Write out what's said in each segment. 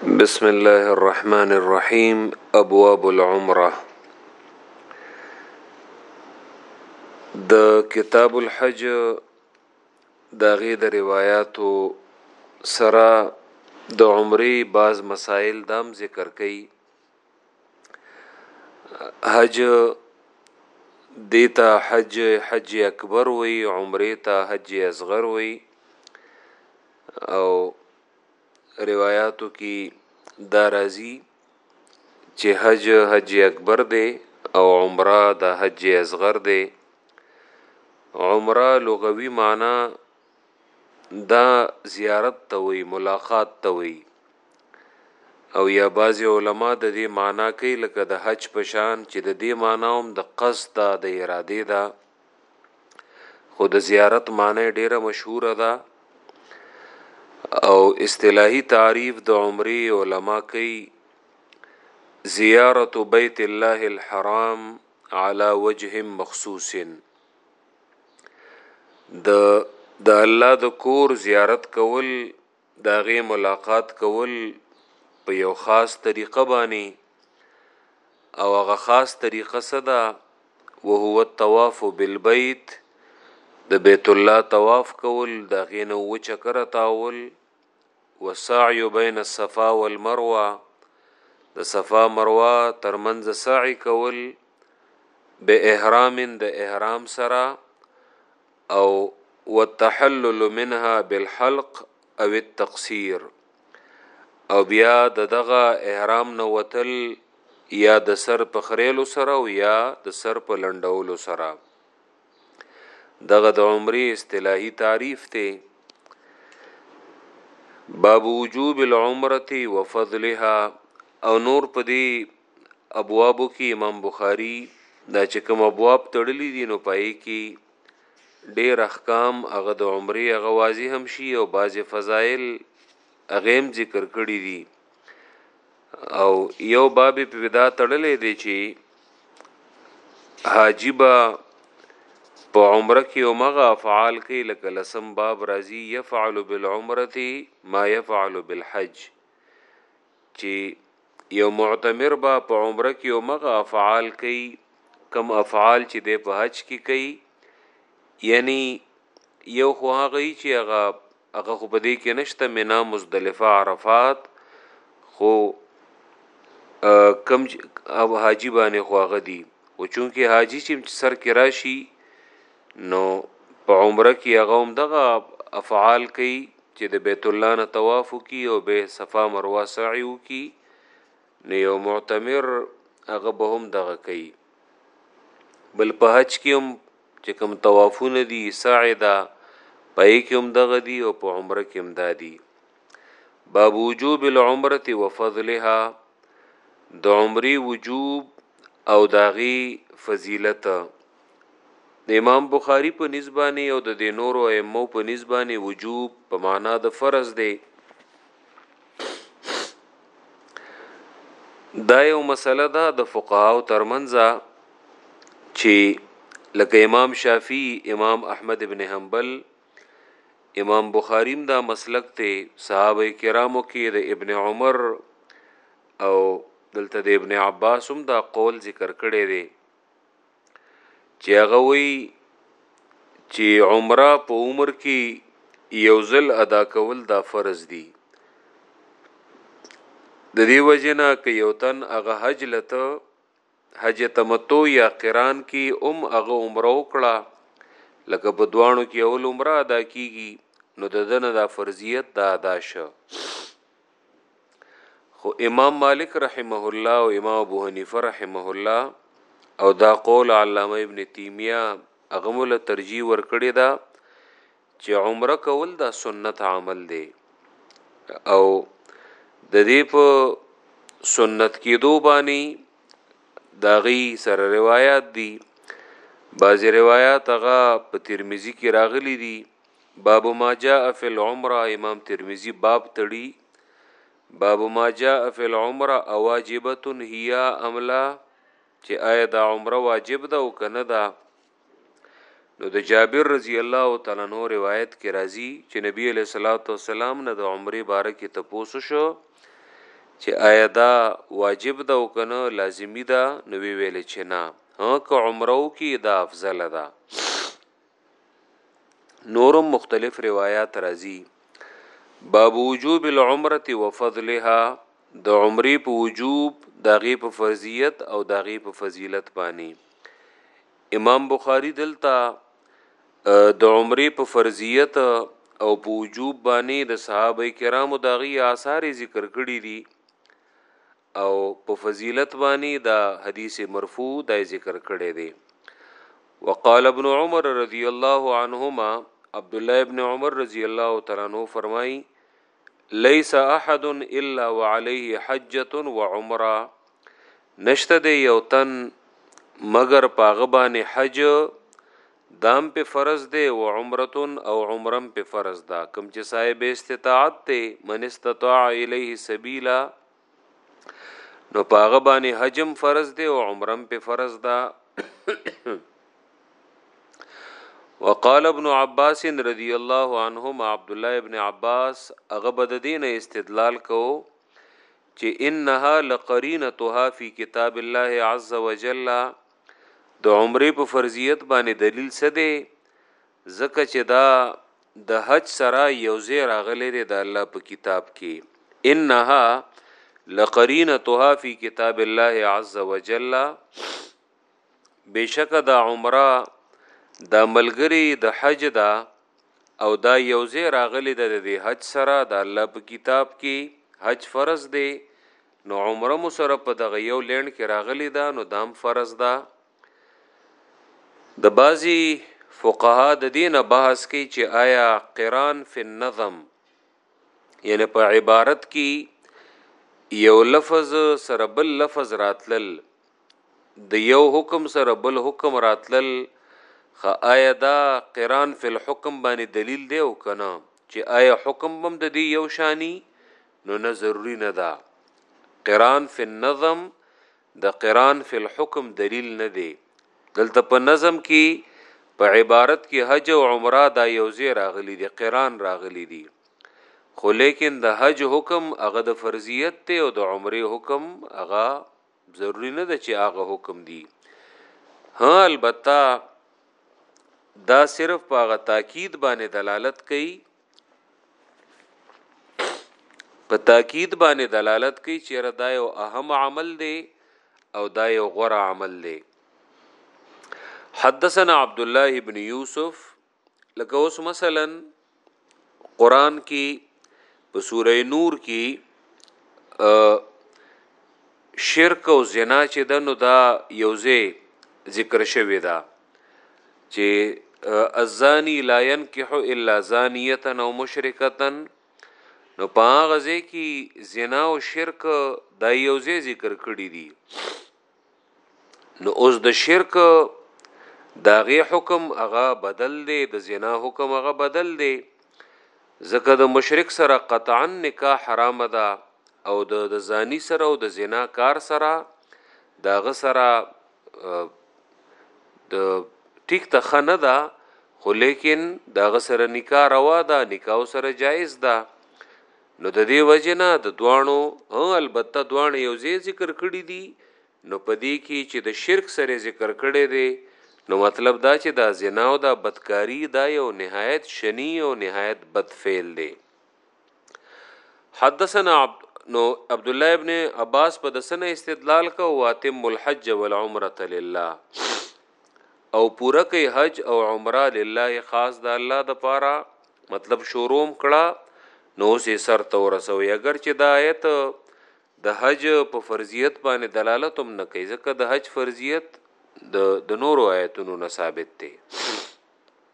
بسم الله الرحمن الرحيم ابواب العمره د کتاب الحج د غي د روایتو سره د عمره بعض مسائل دام ذکر کړي حج دیتا حج حج اکبر وی عمره ته حج اصغر وی او روایتو کې دا راځي چې حج حج اکبر دی او عمره د حج اصغر دی عمره لغوي معنی دا زیارت ته وی ملاقات ته وی او یا بعضی علما د دې معنا کوي لکه د حج په شان چې د دې معنا هم د قصد دا د اراده ده خو د زیارت معنی ډیره مشهوره ده او اصطلاحي تعریف د عمره علما کوي زیارت بیت الله الحرام على وجه مخصوص د د الله د کور زیارت کول د هغې ملاقات کول په یو خاص طریقه باندې او هغه خاص طریقه څه ده وهو الطواف بالبیت د بیت الله طواف کول د غینه و چکر تاول وسعی بین الصفا والمروه د صفا مروه ترمنځ سعی کول به احرام د احرام سره او والتحلل منها بالحلق او التقصير او بیا د دغه احرام نه وتل یا د سر په خریلو سره او یا د سر په لندولو سره دغه د عمره اصطلاحي تعریف ته باب وجوب العمره وفضلها او نور په دې ابوابو کی امام بخاری دا چه کوم ابواب تړلی دی نو پای کی ډیر احکام هغه د عمره هغه واضح هم شي او بعضی فضائل هغه هم ذکر کړی دی او یو باب په ودا تړلې دی چې حاجی با په عمره کې او مغه افعال کې لکه لسم باب راضی يفعل بالعمره ما يفعل بالحج چی یو معتمر به په عمره کی همغه افعال کوي کوم افعال چی دی په حج کی کوي یعنی یو خو هغه ای چی هغه هغه خو په دې کې نشته منا مزدلفه عرفات خو کم او حاجی باندې خو هغه دی او چونکی حاجی چې سر کې راشي نو په عمره کې هغه هم دغه افعال کوي چې د بیت الله نه طواف وکي او به صفا مروه سعی وکي نو یو معتمر هغه به هم دغه کوي بل په حج کې هم چې کوم طوافونه دي سعی ده پای کې هم دغه دي او په عمره کې هم دادي باب وجوب العمره وفضلها د عمرې وجوب او داغي فضیلت د امام بخاری په نسبانی او د دې نورو ائمه په نسبانی وجوب په معنا د فرض دی دا یو مسله ده د فقهاو ترمنځ چې لکه امام شافعی امام احمد ابن حنبل امام بخاریم دا مسلک ته صحابه کرامو کې د ابن عمر او دلته د ابن عباس هم دا قول ذکر کړی دی چې هغه وی چې عمره په عمر کې یو ځل ادا کول دا فرض دي د دې وجنه کې یو تن هغه حج لته حج تمتع یا قران کې ام هغه عمره وکړه لکه په دوانو کې اول عمره ادا کیږي نو د دنه دا فرضیت دا ادا شه خو امام مالک رحمه الله او امام ابو حنیفه رحمه الله او دا قول علامه ابن تیمیه هغه مل ترجیح ورکړی دا چې عمره کول دا سنت عمل دی او د دې په سنت کېدو باندې داغي سره روایت دي بعضی روایت هغه په ترمذی کې راغلي دي باب ما جاء فی العمره امام ترمذی باب تړي باب ما جاء فی العمره اواجبه هي املا چې آیا دا عمره واجب ده او کنه ده نو د جابر رضی الله تعالی نو روایت کې راځي چې نبی علیہ الصلوۃ والسلام نه د عمره باره کې تپوسو شو چې آیا دا واجب ده او کنه لازمی ده نو ویل چې نه ها که عمره کې دا افضل ده نورم مختلف روایات راځي باب وجوب العمره وفضلها د عمرې په وجوب داغه په فرضیت او داغه په فضیلت باندې امام بخاری دلته د عمرې په فرضیت او په وجوب باندې د صحابه کرامو داغي آثار ذکر کړی دي او په فضیلت باندې دا حدیث مرفوع دا ذکر کړی دی وقال ابن عمر رضی الله عنهما عبد الله ابن عمر رضی الله تعالی عنہ فرمای ليس احد الا وعليه حجه وعمره نشته دی یو تن مگر پاغبان حج دام په فرض دی او عمرتون او عمرم په فرض دا کم چې صاحب استطاعت ته من استطاع الیه سبیلا نو پاغه باندې حجم فرض دی او عمرم په فرض ده وقال ابن عباس رضی الله عنهما عبد الله ابن عباس هغه بد دین استدلال کو چې انها لقرینتها فی کتاب الله عز وجل د عمره په فرضیت باندې دلیل څه دی ځکه چې دا د حج سره یو ځای راغلی دی د الله په کتاب کې انها لقرینتها فی کتاب الله عز وجل بشک د عمره د ملګری د حج دا او دا یوځه راغلی د دې حج سره د الله په کتاب کې حج فرض دی نو عمره مو سره په دغه یو لند کې راغلی دا نو دام فرض ده دا د بعضی فقها د دین بحث کوي چې آیا قران فی النظم یعنی په عبارت کې یو لفظ سره بل لفظ راتلل د یو حکم سره بل حکم راتلل خ آیا دا قران فی الحکم باندې دلیل دی او کنه چې آیا حکم بم د دې یو شانی نو نه ضروری نه ده قران فی النظم د قران فی الحکم دلیل نه دی دلته په نظم کې په عبارت کې حج او عمره دا یوځای راغلي دي قران راغلي دي خو لیکن د حج حکم هغه د فرضیت ته او د عمره حکم هغه ضروری نه ده چې هغه حکم دی ها البته دا صرف په هغه تاکید باندې دلالت کوي په تاکید باندې دلالت کوي چې ردا یو اهم عمل دی او دا یو غوره عمل دی حدثنا عبد الله ابن یوسف لکه اوس مثلا قران کې په سوره نور کې شرک او زنا چې د نو دا یوځه ذکر شوی دا چې الزانی لا ينكح الا زانيه او مشرکه نو په هغه ځای کې زنا او شرک د یو ځای ذکر کړی دي نو اوس د شرک داغه حکم هغه بدل دی د زنا حکم هغه بدل دی ځکه د مشرک سره قطعا نکاح حرام ده او د زانی سره او د زنا کار سره داغه سره د ټیک ته خنه ده خو لیکن دا غسر نکاح روا ده نکاح سره جایز ده نو د دې وجنه د دوانو او البته دوان یو ځای ذکر کړی دي نو پدې کې چې د شرک سره ذکر کړی دی نو مطلب دا چې دا زنا او دا بدکاری دا یو نهایت شنی او نهایت بد فعل دی حدثنا عبد نو عبد الله ابن عباس په دسنه استدلال کو واتم الحج والعمره لله او پوره کوي حج او عمره لله خاص د الله د پاره مطلب شوروم کړه نو سه سر تو رسوي اگر چې دا آیت د حج په فرضیت باندې دلالت هم نه کوي ځکه د حج فرضیت د د نورو آیتونو نه ثابت دی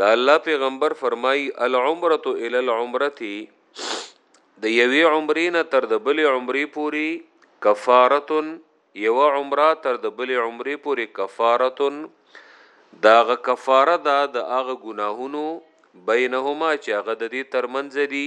دا الله پیغمبر فرمای العمره الى العمره د یوې عمرې نه تر د بلې عمرې پوري کفارتن یو عمره تر د بلې عمرې پوري کفارتن داغه کفاره دا د هغه ګناهونو بینهما چې هغه د دې ترمنځ دي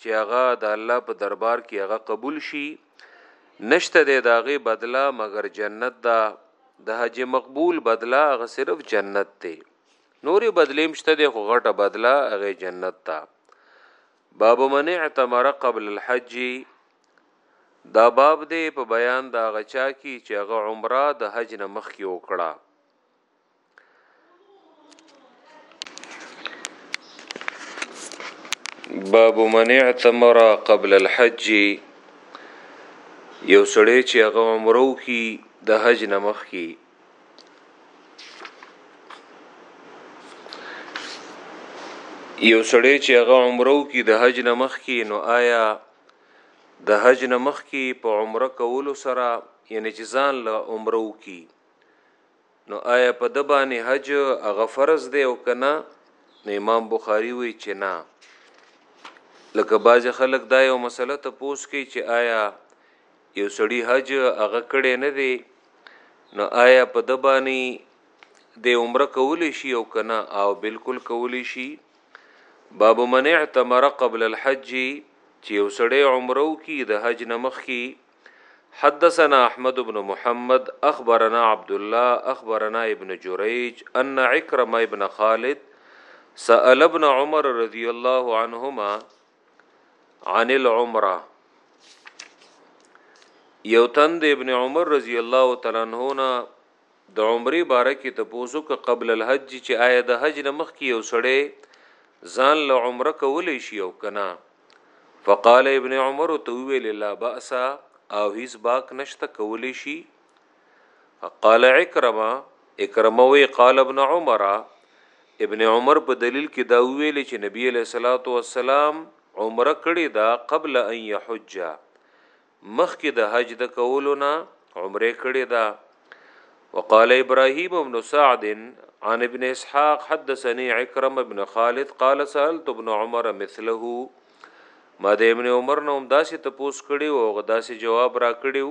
چې هغه د الله په دربار کې هغه قبول شي نشته د داغه بدله مگر جنت دا د حج مقبول بدله هغه صرف جنت دی نورې بدلې مشته د خو غټه بدله هغه جنت تا باب من اعتمر قبل الحج دا باب دی په بیان دا غچا کی چې هغه عمره د حج نه مخ کې وکړه باب من اعتمر قبل الحج یو سړی چې هغه عمره وکي د حج نه مخکي یو سړی چې هغه عمره وکي د حج نه مخکي نو آیا د حج نه مخکي په عمره کولو سره یعنی چې ځان له عمره وکي نو آیا په د باندې حج هغه فرض دی او کنه نو امام بخاری وی چې نه لکه بعض خلک دا یو مسله ته پوس کوي چې آیا یو سړی حج هغه کړي نه دی نو آیا په د باندې د عمره کولی شي او کنه او بالکل کولی شي باب منع تمر قبل الحج چې یو سړی عمره کی د حج نمخ کی حدثنا احمد بن محمد اخبرنا عبد الله اخبرنا ابن جريج ان عكرمه ابن خالد سأل ابن عمر رضي الله عنهما عن العمره یو تند ابن عمر رضی الله تعالی عنہ د عمرې باره کې تپوس وکړه قبل الحج چې آیا د حج نه مخکې یو سړی ځان له عمره کولی شي او کنه فقال ابن عمر تو ویل لا باس او هیڅ باک نشته کولی شي قال اکرمه اکرمه وی قال ابن عمر ابن عمر په دلیل کې دا ویل چې نبی علیہ الصلوۃ والسلام عمره کړی دا قبل ان یحج مخکې د حج د کولو نه عمره کړی دا وقال ابراهيم بن سعد عن ابن اسحاق حدثني عكرمه بن خالد قال سالت ابن عمر مثله ما د ابن عمر نوم داسې تپوس کړي او غداسې جواب را کړیو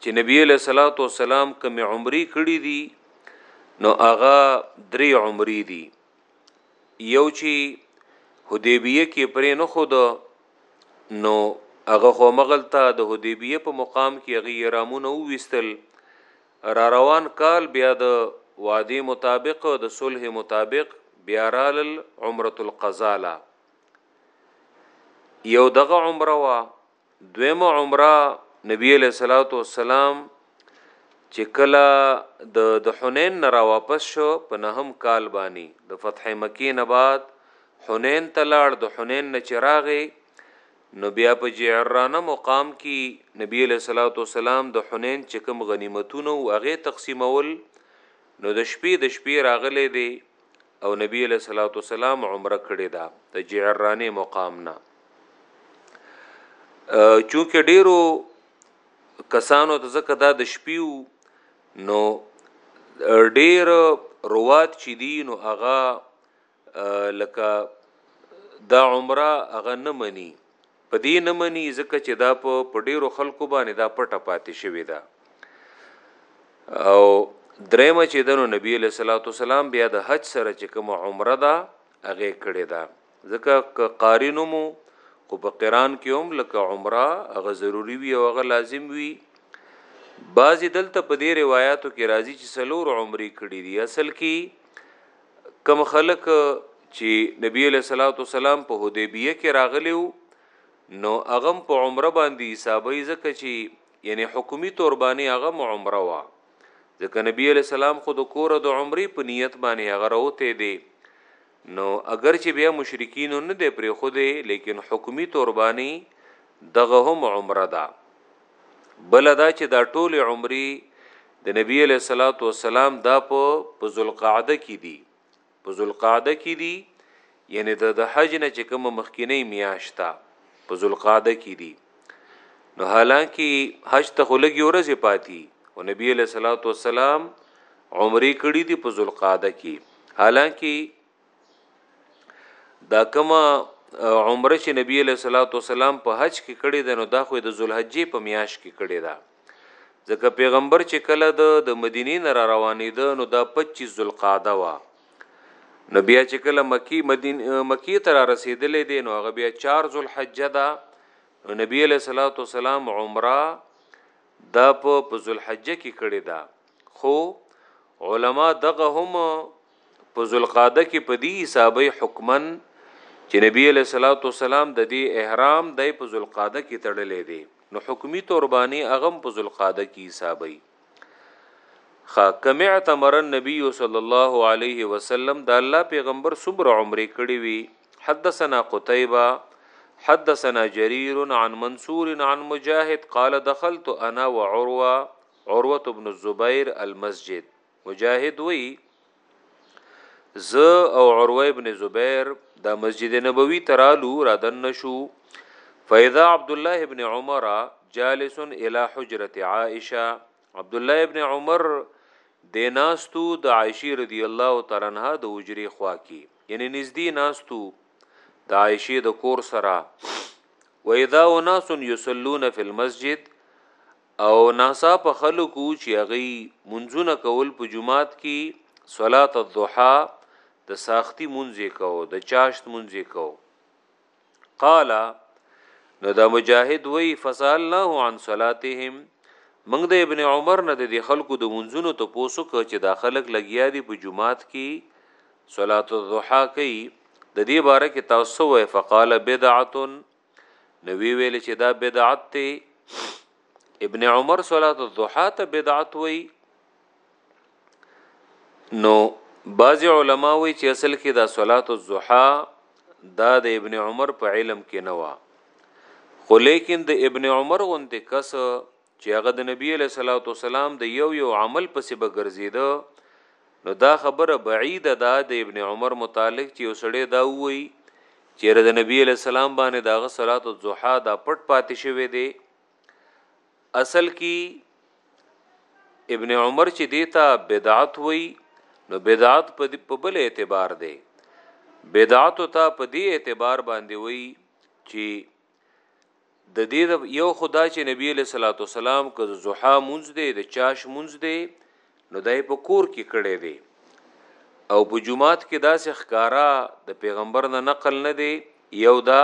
چې نبی له صلوات و سلام کوم عمرې کړې دي نو هغه درې عمرې دي یو چې حدیبیه کې پرې نه خود نو هغه خو مغلتا د حدیبیه په مقام کې هغه رامونه وستل را روان کال بیا د وعده مطابق د صلح مطابق بیا رال عمره القضاء یو دغه عمره وا دویمه عمره نبی علیہ الصلوۃ والسلام چې کله د د حنین نه را واپس شو په نهم کال باندې د فتح مکی نه بعد حنین تلاړ د حنین نه چراغې نو بیا په جعرانه مقام کې نبی له صلوات و سلام د حنین چې کوم غنیمتونه او هغه تقسیمول نو د شپې د شپې راغلې دی او نبی علیہ الصلوۃ والسلام عمره کړې ده د جعرانه مقام نه چونکه ډیرو کسانو ته زکه دا د شپیو نو ډیر روات چې دي نو هغه لکه دا عمره هغه نه مني په دې نه مني ځکه چې دا په په ډیرو خلکو باندې دا پټه پاتې شوې ده او درېم چې دنو نبی له صلوات والسلام بیا د حج سره چې کوم عمره ده هغه کړې ده ځکه قارینو مو خو په قران کې هم لکه عمره هغه ضروری وي او هغه لازم وي بعضی دلته په دې روایتو کې راځي چې سلور عمرې کړې دي اصل کې کوم خلک چې نبی علیہ الصلوۃ والسلام په حدیبیه کې راغلی وو نو اغم په عمره باندې حسابي زکه چې یعنی حکومي تور باندې اغم عمره وا ځکه نبی علیہ السلام خود کور د عمرې په نیت باندې هغه راوته دی نو اگر چې بیا مشرکین نه دی پرې خو دی لیکن حکومي تور باندې دغه هم عمره ده بل دا چې دا ټول عمرې د نبی علیہ الصلوۃ والسلام دا په ذوالقعده کې دي په ذوالقعده کې دي یعنی د د حج نه چې کوم مخکینی میاشتا په ذوالقعده کې دي نو حالانکه حج ته خلګي ورځې پاتی او نبی له صلوات و سلام عمرې کړې دي په ذوالقعده کې حالانکه دا کما عمره چې نبی له صلوات و سلام په حج کې کړی د نو دا خو د ذوالحجې په میاش کې کړی دا ځکه پیغمبر چې کله د د مدینې نه را روانې ده نو دا 25 ذوالقعده وا نو بیا چې کله مکی مدین مکی ته را رسیدلې دي نو هغه بیا 4 ذوالحجه ده نو نبی له صلوات و سلام عمره دا په ذوالحجه کې کړی دا خو علما دغه هم په ذوالقعده کې په دې حسابي حکمن چې نبی علیہ الصلوۃ والسلام د دې احرام د په ذوالقعده کې تړلې دي نو حکمی تور باندې اغم په ذوالقعده کې حسابي خا کمع تمر النبي صلی الله علیه وسلم د الله پیغمبر صبر عمره کړی وی حدثنا قتيبه حدثنا جرير عن منصور عن مجاهد قال دخلت انا وعروه عروه بن الزبير المسجد مجاهد وی ز او عروه ابن زبیر د مسجد نبوی ترالو را دن نشو فاذا عبد الله ابن عمر جالس الى حجره عائشه عبد الله ابن عمر د ناستو د عائشه رضی الله تعالی عنها د حجری خوا کی یعنی نږدې ناستو د عائشه د کور سره واذا ناس یصلون فی المسجد او ناڅاپه خلکو چې هغه منځونه کول په جمعات کې صلات الضحى د ساختی منځې کو د چاشت منځې کو قال نو دا مجاهد وی فسالناه عن صلاتهم موږ د ابن عمر نه د خلکو د منځونو ته پوسو ک چې دا خلک لګیا دي په جمعات کې صلات الضحى کوي د دې باره کې تاسو وې فقال بدعه نو وی ویل چې دا بدعت دی ابن عمر صلات الضحى ته بدعت وای نو بعض علما وی چې اصل کې دا صلات الضحى دا د ابن عمر په علم کې نه و خو لیکن د ابن عمر غوندې کس چې هغه د نبی علیہ الصلوۃ والسلام د یو یو عمل پسې به ګرځیده نو دا خبره بعیده ده د ابن عمر متعلق چې وسړی دا وایي چې د نبی علیہ السلام باندې داغه صلات الضحى دا پټ پاتې شوی دی اصل کې ابن عمر چې دیتا بدعت وایي نو بدعت په بل اعتبار دی بدعت ته په دې اعتبار باندې وایي چې د دې د یو خدا چې نبی علیہ الصلوۃ والسلام که د زوحا مونږ دی د چاش مونږ دی نو دای په کور کې کړي دی او په جمعات کې داسې ښکارا د پیغمبر نه نقل نه دی یو دا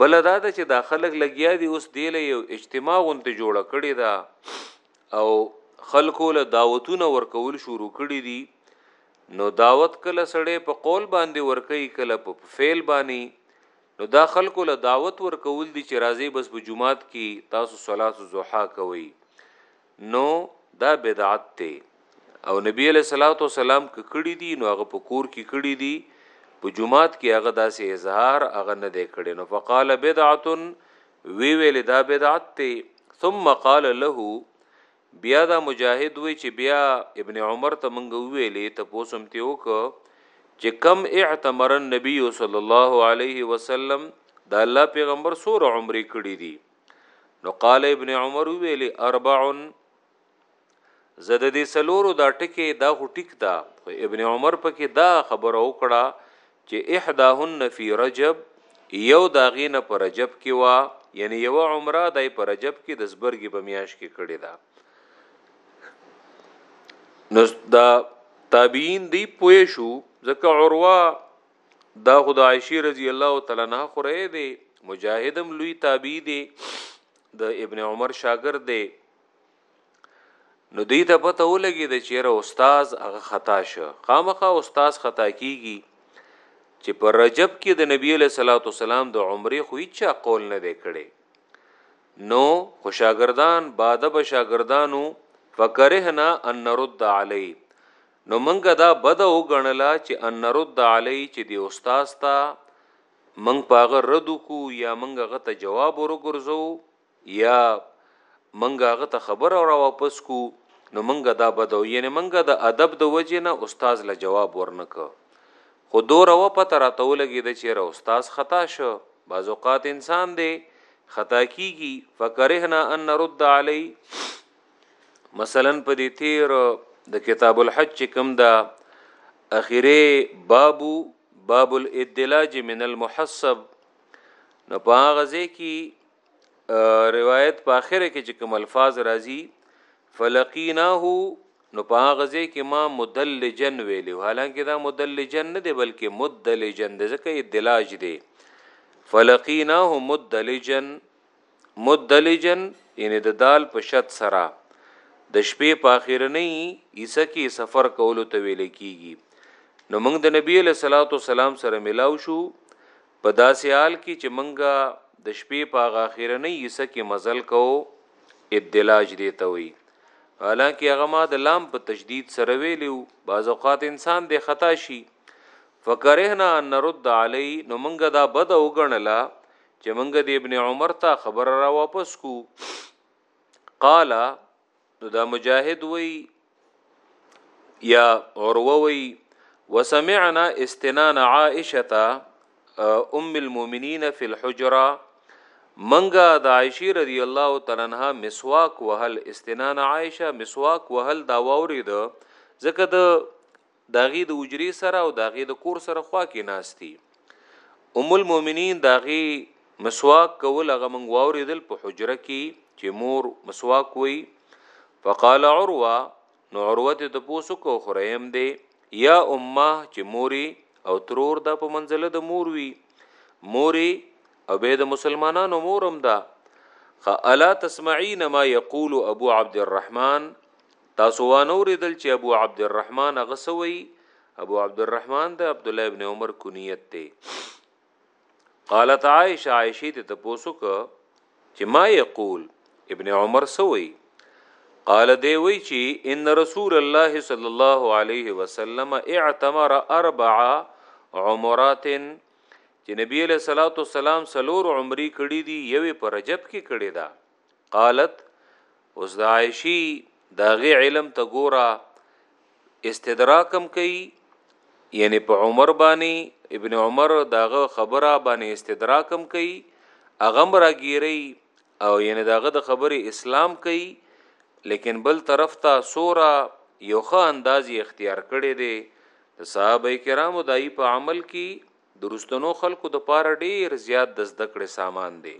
بل دا د چې دا خلک لګیا دي اوس دی له یو اجتماع غونته جوړه کړي دا او خلکو له دعوتونه ورکول شروع کړي دي نو دعوت کله سړې په قول باندې ورکي کله په فعل باندې نو دا خلکو له دعوت ورکول دي چې راځي بس په جمعات کې تاسو صلات الضحا کوي نو دا بدعت ته او نبی علیہ الصلوۃ والسلام کړي دي نو هغه په کور کې کړي دي په جمعات کې هغه داسې اظهار هغه نه دی کړي نو فقال بدعه وی ویل دا بدعت ته ثم قال له بیا دا مجاهد وی چه بیا ابن عمر ته منګه ویلی تپوسم تی وکه چه کم اعتمر النبی صلی الله علیه وسلم دا الله پیغمبر سور عمری کړی دی نو قال ابن عمر ویلی اربعن زده دې سلورو دا ټکی دا خو ټیک دا خو ابن عمر پکې دا خبره وکړه چې احداهن فی رجب یو د هغې نه په رجب کې وه یعنی یوه عمره دی په رجب کې د زبرګې په میاشت کې کړې ده نو دا تابعین دی پوه شو ځکه عروه دا خدای عائشہ رضی الله تعالی عنها خوره دی مجاهدم لوی تابع دی د ابن عمر شاګرد دی نو دوی ته پته ولګي د چیرې استاد هغه خطا شو خامخا استاد خطا کیږي چې پر رجب کې د نبی له صلوات والسلام د عمرې خو هیڅ قول نه دی کړي نو خوشاګردان باده بشاګردانو فکرهنا ان نرد علی نو منګه دا بد وګڼلا چې ان نرد علی چې دی استاد تا منګ پاغه رد کو یا منګه غته جواب ورګرځو یا منګه هغه ته خبر او را واپس کو نو منګه دا بدو یعنی منګه د ادب د وجې نه استاد له جواب ورنک خو دور او پته را تولګی د چیر استاد خطا شو بعض اوقات انسان دی خطا کیږي فکرهنا ان نرد علی مثلا په دې تیر د کتاب الحج چې کوم دا اخیره بابو باب الادلاج من المحسب نو په هغه ځکه روایت په اخره کې چې کوم الفاظ راځي فلقیناه نو په غزه کې ما مدلجن ویلی حالانکه دا مدلجن نه دی بلکې مدلجن دی ځکه یې دلاج دی فلقیناه مدلجن مدلجن یعنی د دال په شت سره د شپې په اخیرنۍ عیسی کې سفر کولو ته ویل کیږي نو موږ د نبی له صلوات و سلام سره ملاو شو په داسې حال کې چې مونږ د شپې په هغه اخیرنۍ حصه کې مزل کوو ادلاج دی ته وي حالانکه هغه ما د لام په تشدید سره ویلو بعض اوقات انسان د خطا شي فکرهنا ان نرد علی نو منګه دا بد وګڼلا چې منګه د ابن عمر ته خبر را واپس کو قال نو دا مجاهد وی یا عروه وی وسمعنا استنان عائشه ام المؤمنین فی الحجره منګه د عائشه رضی الله تعالی عنها مسواک وهل استنان عائشه مسواک وهل دا وورید ځکه د د هغې د حجرې سره او د هغې د کور سره خوا کې ناشتي ام المؤمنین د هغې مسواک کول هغه مونږ واورېدل په حجره کې چې مور مسواک وي فقال عروه نو عروه ته د پوسو کو خریم دی یا امه چې موري او ترور د په منزله د مور وی موري او به د مسلمانانو مورم ده خ الا تسمعين ما يقول ابو عبد الرحمن تاسو وانه اوریدل چې ابو عبد الرحمن هغه سوی ابو عبد الرحمن د عبد الله ابن عمر کنیت ته قالت عائشه عائشه ته تاسو ک چې ما یقول ابن عمر سوی قال دی وی چې ان رسول الله صلی الله علیه وسلم اعتمر اربع عمرات چې نبی له صلوات والسلام سلور عمرې کړې دي یوې پر رجب کې کړې ده قالت اوس د عائشی داغه علم ته ګورا استدراکم کوي یعنی په عمر باندې ابن عمر داغه خبره باندې استدراکم کوي اغم راګيري او یعنی داغه د خبره اسلام کوي لیکن بل طرف ته سورا یو ښه انداز اختیار کړي دي د صحابه کرامو دای په عمل کې درستنو خلکو د پاره ډیر زیات د زده کړې سامان دی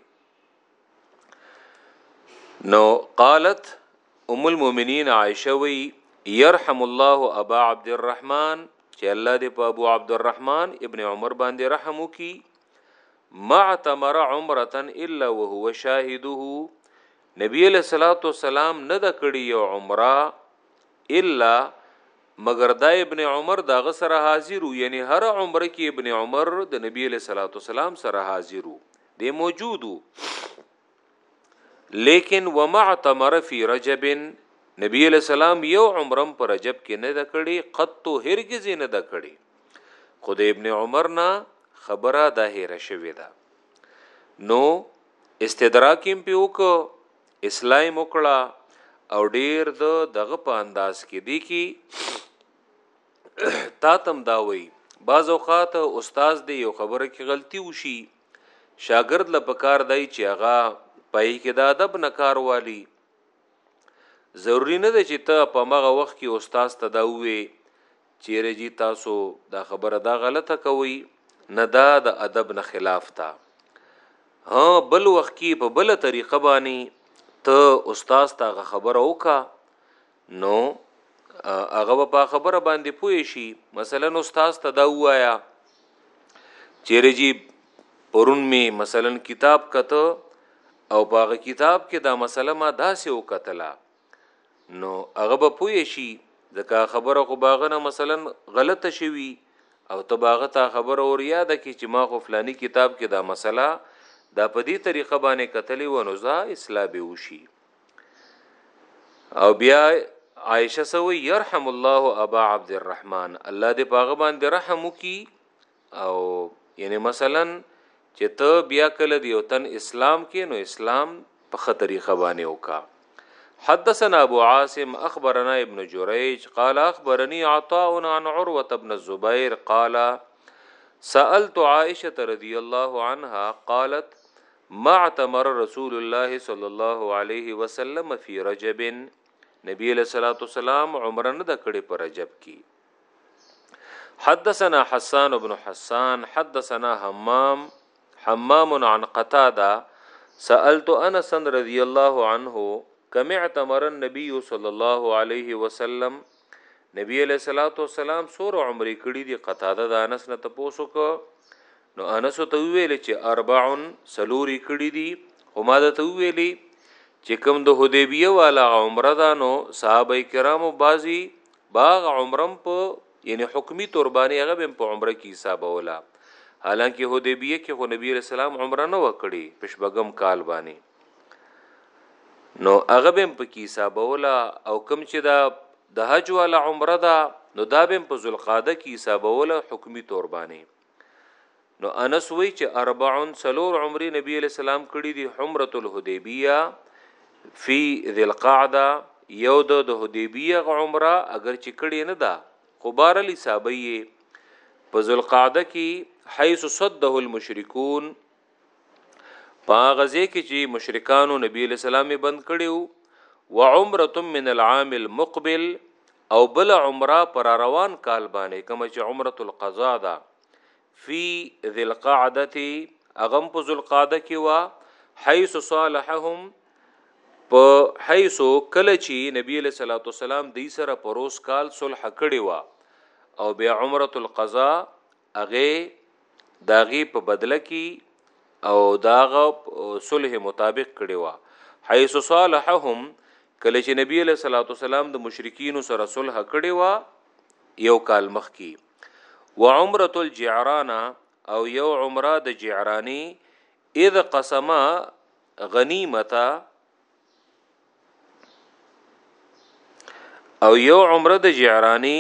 نو قالت ام المؤمنین عائشه وی يرحم الله ابا عبد الرحمن چې الله دې په ابو عبد الرحمن ابن عمر باندې رحم وکي ما تمر عمره الا وهو شاهده نبی له صلوات والسلام نه د کړي یو عمره الا مگر دا ابن عمر دا غسر حاضر یعنی هر عمره کې ابن عمر د نبی له صلوات والسلام سره حاضر وو دی موجود وو لیکن وما تمر فی رجب نبی علیہ السلام یو عمرم پر رجب کې نه د کړي قط هرگز نه د کړي خود ابن عمر نه خبره د هیر شوی ده نو استدراکیم په وک اسلام وکړه او ډیر د دغه په انداز کې دی کی تا تم دا وای بعض اوقات استاد دی یو خبره کې غلطي وشي شاګرد له پکار دی چې هغه پای کې د ادب نه کار والی ضروری نه دی چې ته په مغه وخت کې استاد ته دا وې چیرې جی تاسو دا خبره دا غلطه کوي نه دا د ادب نه خلاف تا ها بل وخت کې په بل طریقه باندې ته استاد ته خبره وکړه نو هغه به په خبره باندې پوه شي مثلا استاد ته دا وایا چې رجی پرون می مثلا کتاب کته او باغ کتاب کې دا مسله ما داسې وکتله نو هغه به پوه شي ځکه خبره خو باغنه مثلا غلطه شوي او ته باغه تا خبره اور یاد کی چې ما خو فلانی کتاب کې دا مسله دا په دې طریقه باندې کتلې و نو ځا اصلاح به وشي او بیا عائشه سوی يرحم الله ابا عبد الرحمن الله دې پاغه باندې رحم وکي او یعنی مثلا چې ته بیا کله دی او تن اسلام کې نو اسلام په خطرې خبانه وکا حدثنا ابو عاصم اخبرنا ابن جريج قال اخبرني عطاء عن عروه بن الزبير قال سالت عائشه رضي الله عنها قالت ماعتمر رسول الله صلی الله علیه وسلم فی رجب نبی علیہ الصلوۃ والسلام عمره نه د کړې پر رجب کې حدثنا حسان بن حسان حدثنا حمام حمام عن قتاده سألت انس رضی الله عنه کم اعتمر النبي صلی الله علیه وسلم نبی علیہ الصلوۃ والسلام سور عمرې کړي دي قتاده د انس نه تاسو کو نو انس ته ویل چې اربعن سلوري کړي دي او ما ته ویلي چې کوم د حدیبیه والا عمره ده نو صحابه کرامو بازي باغ عمرم په یعنی حکمی توربانی هغه بم په عمره کې حساب ولا حالانکه حدیبیه کې خو نبی رسول الله عمره نه وکړي پښبګم کال باندې نو هغه بم په کې حساب ولا او کم چې دا د حج والا عمره ده نو دا بم په ذوالقعده کې حساب ولا حکمی توربانی نو انس وی چې اربعون سلور عمره نبی علیہ السلام کړی دی حمرۃ الحدیبیه فی ذل قعده یو د حدیبیه عمره اگر چې کړی نه دا خو بار علی صاحبې په ذل قعده کې حيث صده المشركون په غزه کې چې مشرکانو نبی له سلام بند کړیو و عمره من العام المقبل او بل عمره پر روان کال باندې کوم چې عمره القضاء ده فی ذل قعده اغم په ذل قعده کې وا حيث صالحهم په حيث کله چې نبی له صلوات والسلام دې سره پروس کال صلح کړی وا او بیا عمره القضاء هغه د هغې په بدله کې او د هغه صلح مطابق کړي وه حيث صالحهم کله چې نبی له صلوات والسلام د مشرکین سره صلح کړي وه یو کال مخ کې و عمره الجعران او یو عمره د جعرانی اذ قسمه غنیمتا او یو عمره د جعرانی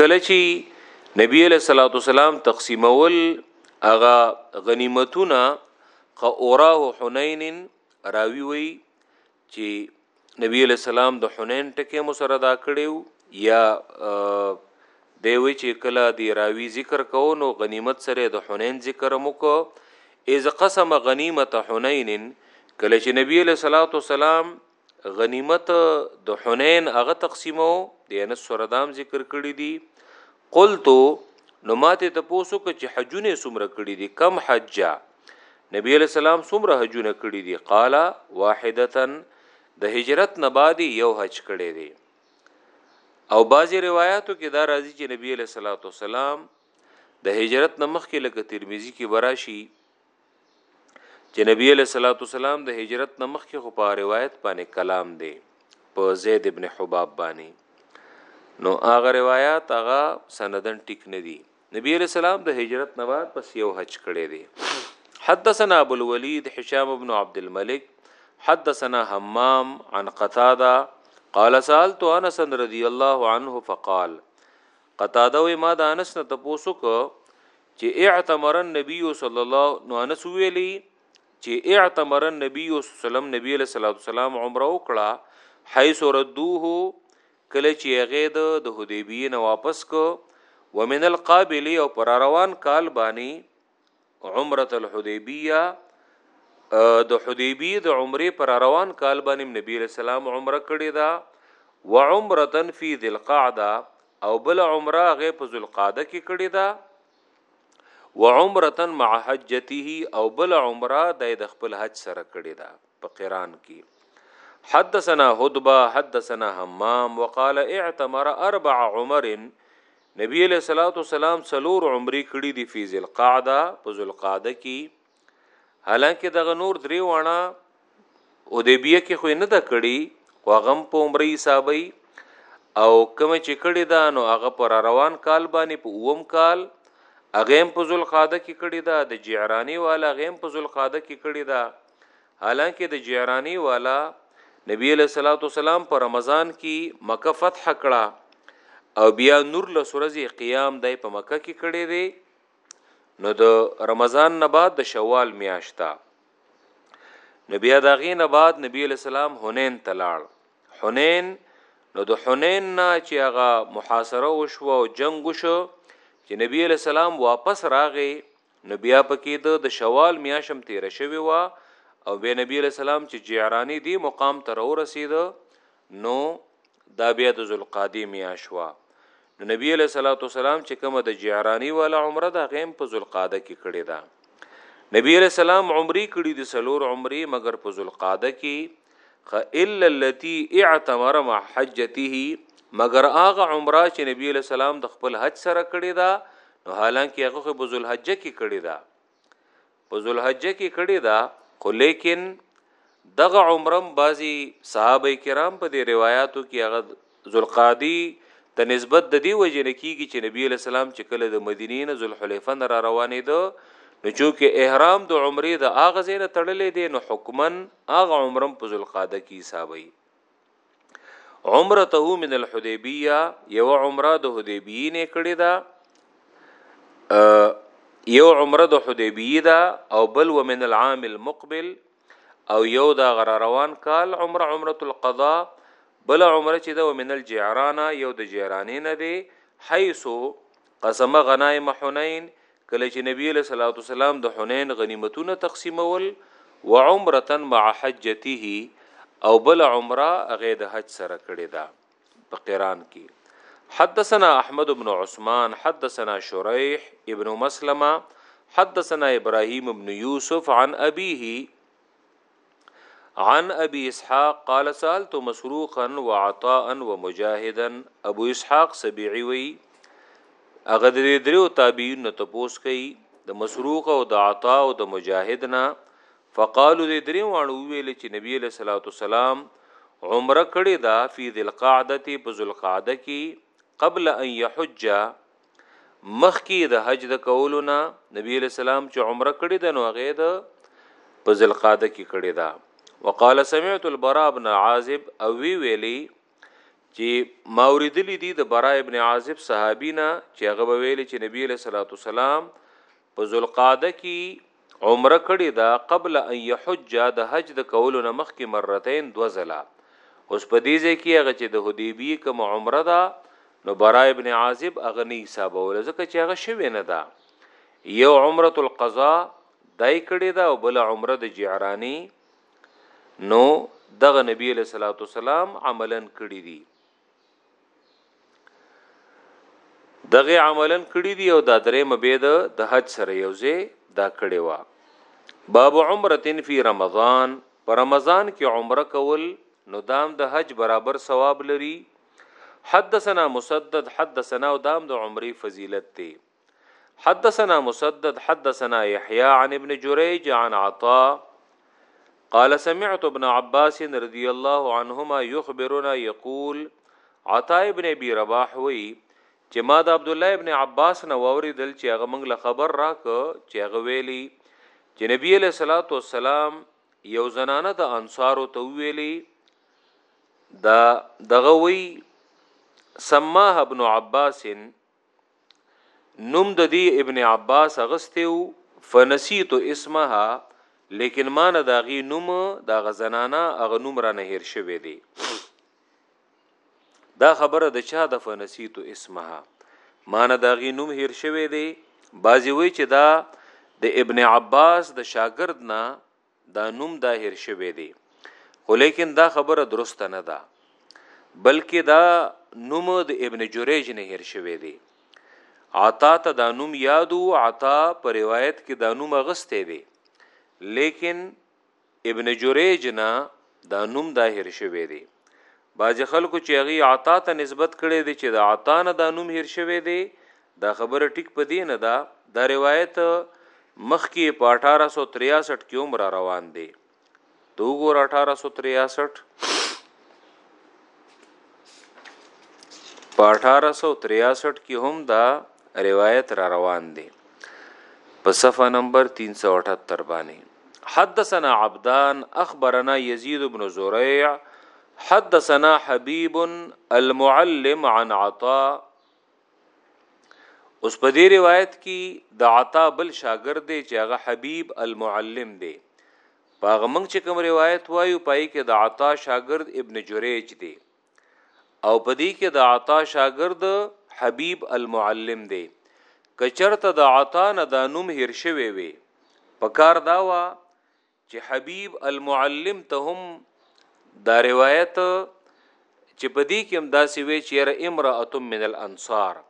کله چې نبی علیہ الصلوۃ والسلام تقسیمول اغا غنیمتونه خ اوراه حنین راوی وی چې نبی علیہ السلام د حنین ټکی مو سره دا کړیو یا دی وی چې کله دی راوی ذکر کو نو غنیمت سره د حنین ذکر مو کو اذ قسم غنیمت حنین کله چې نبی علیہ الصلوۃ والسلام غنیمت د حنین هغه تقسیمو د انس سردام ذکر کړی دی قلت نو ماته ته پوسو ک چې حجونه سمره کړی دی کم حجا نبی علیہ السلام سمره حجونه کړی دی قال واحده د هجرت نه بعد یو حج کړی دی او بعضی روایتو کې دا راځي چې نبی علیہ الصلوۃ والسلام د هجرت نه مخکې لکه ترمذی کې براشي چې نبی علیہ الصلوۃ والسلام د هجرت نه مخکې خو په روایت باندې کلام دی په زید ابن حباب باندې نو هغه روایت هغه سندن ټیک نه دی نبی علیہ السلام د هجرت نه بعد پس یو حج کړی دی حدثنا ابو الولید هشام ابن عبد الملک حدثنا حمام عن قتاده قال سالت انس رضی الله عنه فقال قتاده وی ما د انس نه تاسو کو چې اعتمر النبي صلی الله نو انس ویلی چې اعتمر النبي صلی الله علیه وسلم نبی علیہ الصلوۃ والسلام عمره وکړه حيث ردوه کله چې هغه د حدیبیه نه واپس کو ومن القابلی او پر روان کال باندې عمره الحدیبیه د حدیبی د عمره پر روان کال باندې نبی علیہ السلام عمره کړی دا و عمره فی ذی القعده او بل عمره غه په ذی القعده کې کړی دا و عمره مع حجته او بل عمره د خپل حج سره کړی دا په قران کې حدثنا هدبه حدثنا حمام وقال اعتمر اربع عمر نبی علیه الصلاة والسلام څلور عمرې کړي دي فی ذلقعده په ذلقعده کی حالانکه دغه نور درې وانه او د بیا کې خو نه دا کړي خو هغه په عمرې حسابي او کوم چې کړي دا نو هغه پر روان کال باندې په اوم کال اغیم په ذل قاده کې کړي دا د جعرانی والا غیم په ذل قاده کې کړي دا حالانکه د جعرانی والا نبی علیہ الصلوۃ والسلام په رمضان کې مکه فتح کړه او بیا نور له سورزي قیام دای په مکه کې کړی دی نو د رمضان نه بعد د شوال میاشتا نو بیا د غې نه بعد نبی علی السلام حنین تلاړ حنین نو د حنین نه چې هغه محاصره وشو او جنگ وشو چې نبی علی السلام واپس راغی نو بیا پکې د د شوال میاشم تیر شوی و او بیا نبی علیہ السلام چې جعرانی دی مقام تر ورسید نو دا بیا د ذوالقعده میاش و نو نبی علیہ الصلوۃ والسلام چې کومه د جعرانی والا عمره دا غیم په ذوالقعده کې کړی دا نبی علیہ السلام عمره کړی د سلور عمره مگر په ذوالقعده کې خ الا التي اعتمر مع حجته مگر هغه عمره چې نبی له سلام د خپل حج سره کړی دا نو حالانکه هغه په ذوالحجه کې کړی دا په ذوالحجه کې کړی دا خو لیکن دغه عمرم بعضی صحابه کرام په دې روایتو کې هغه ذوالقعدی ته نسبت د دې وجې نه کیږي چې نبی علی السلام چې کله د مدینې نه ذوالحلیفه نه را روانې ده نو چونکه احرام د عمرې د اغه زینه تړلې دي نو حکمن اغه عمرم په ذوالقعده کې حسابي عمرته من الحدیبیه یو عمره د حدیبیه نه کړی دا یو عمره د حدیبیه دا او بل ومن العام المقبل او یو دا غرا روان کال عمره عمره القضاء بل عمره چې د من الجعرانه یو د جعرانې نه دی حيث قسم غنائم حنین کله چې نبی له صلوات والسلام د حنین غنیمتونه تقسیمول و عمره مع حجته او بل عمره غې د حج سره کړی دا په قران کې حدثنا احمد بن عثمان حدثنا شريح ابن مسلمه حدثنا ابراهيم بن يوسف عن ابيه عن ابي اسحاق قال سالت مسروقا وعطاء ومجاهدا ابو اسحاق سبيعي وي اغه د دریو تابعین ته پوس کوي د مسروق او د عطا او د مجاهد نه فقالو دی درې واړو وویل چې نبی علیه الصلاة والسلام عمره کړې ده فی ذی القعده په ذوالقعده کې قبل ان یحج مخکی د حج د کولو نه نبی علیہ السلام چې عمره کړې ده نو هغه د په ذلقاده کې کړې ده وقال سمعت البراء بن عازب او وی ویلی چې ما اوریدلې دي د براء ابن عازب صحابینا چې هغه ویلی چې نبی علیہ الصلوۃ والسلام په ذلقاده کې عمره کړی ده قبل ان يحج د حج د کولو نه مخکې مرتين دو ځله اوس په دې ځای کې هغه چې د حدیبیه کوم عمره ده نو برا ابن عازب هغه نه حسابول ځکه چې هغه شوی نه ده یو عمره القضاء دای کړی دا او بل عمره د جعرانی نو دغه نبی له صلوات والسلام عملا کړی دی دغه عملا کړی دی او دا درې مبید د حج سره یوځه دا کړی وا باب عمره فی رمضان پر رمضان کې عمره کول نو دام د حج برابر ثواب لري حدثنا مسدد حدثنا دام د عمره فضیلت ته حدثنا مسدد حدثنا يحيى عن ابن جريج عن عطاء قال سمعت ابن عباس رضي الله عنهما يخبرنا يقول عطاء ابن ابي رباح وی چې ما د عبد الله ابن عباس نه ووریدل چې هغه موږ له خبر راک چې هغه ویلی چې نبی له صلوات و سلام یو زنانه د انصارو ته ویلی دا دغه وی سماه ابن عباس نوم د دی ابن عباس اغستیو فنسیت اسمها لیکن ما نه دا غي نوم دا غزنانا اغه نوم را نه هیر شوی دی دا خبره د چا د فنسیت اسمها ما نه دا غي نوم هیر شوی دی بازی وی چې دا د ابن عباس د شاګرد نه دا نوم دا هیر شوی دی خو لیکن دا خبره درسته نه ده بلکې دا نوم د ابن جریج نه هیر شوی دی عطا ته دا نوم یادو عطا په روایت کې دا نوم غسته دی لیکن ابن جریج نه دا نوم دا هیر شوی دی باج خلکو چې هغه عطا ته نسبت کړي دي چې د عطا نه دا نوم هیر شوی دی دا خبره ټیک په دی نه ده دا روایت مخکې په 1863 کې عمر روان دی تو ګور 1863 په 1863 کې هم دا روایت را روان دی په صفه نمبر 378 باندې حدثنا عبدان اخبرنا يزيد بن زريع حدثنا حبيب المعلم عن عطاء اوس په دې روایت کې د عطا بل شاګرد دی چې هغه حبيب المعلم دی په هغه موږ چې کوم روایت وایو پای کې د عطا شاګرد ابن جریج دی او په دې کې د عطا شاګرد حبیب المعلم دی کچرته د عطا نه د نوم هیر شوی وي په کار دا وا چې حبیب المعلم ته هم دا روایت چې په دې کې هم داسې وی چې را امراه من الانصار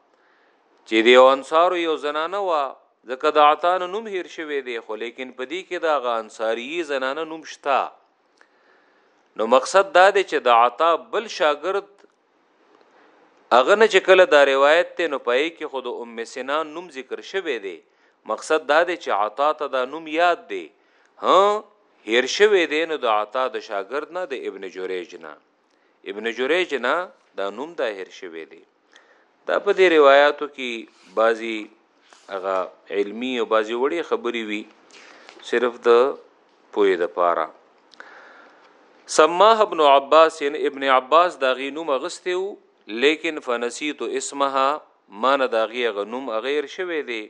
چي د انصارو يو زنانه وه، ځکه د عطانه نوم هير شوی دی، خو ليکن په دې کي د هغه انصاريي زنانه نوم شته، نو مقصد دا دی چي د عطا بل شاګرد هغه نه چې کله دا روایت ته نو پای کې خود ام سنان نوم ذکر شوی دی مقصد دا دی چې عطا ته دا نوم یاد دی ها هیر شوی دی نو د عطا د شاګرد نه د ابن جوریج نه ابن جریج نه دا نوم ظاهر شوی دی دا په دې روایتو کې بعضی هغه علمی او بعضی وړي خبري وي صرف د پوی د پاره سماه ابن عباس یعنی ابن عباس دا غي نوم غسته وو لیکن فنسیت اسمها ما نه دا غي غنوم غیر شوی دی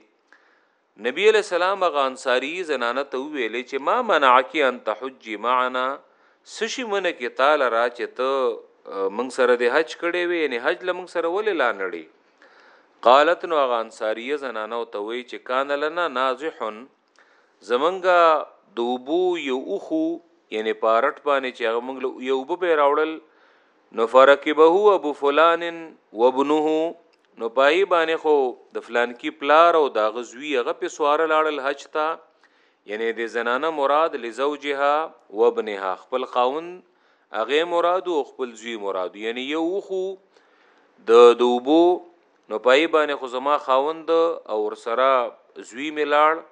نبی علیه السلام هغه انصاریی زنانه ته وویلې چې ما منعک ان تحجی معنا څه شي منه کې تا لره چې ته موږ سره د حج کړې وې یعنی حج له موږ سره ولې لا نړې قالت نو هغه انصاریه زنانه ته وی چې کان لنا نازحن زمنګا دوبو یو اوخو یعنی پارټ باندې چې هغه موږ یو وب به راوړل نو فرکبه ابو فلان و ابنه نو پای باندې خو د فلان کی پلار او دا غزوی هغه په سوار لاړل حج تا یعنی د زنانه مراد لزوجها و ابنها خپل قاون هغه مراد او خپل زوی مراد یعنی یو خو د دوبو نو پای باندې خو زما خاوند او ور سره زوی ملاړ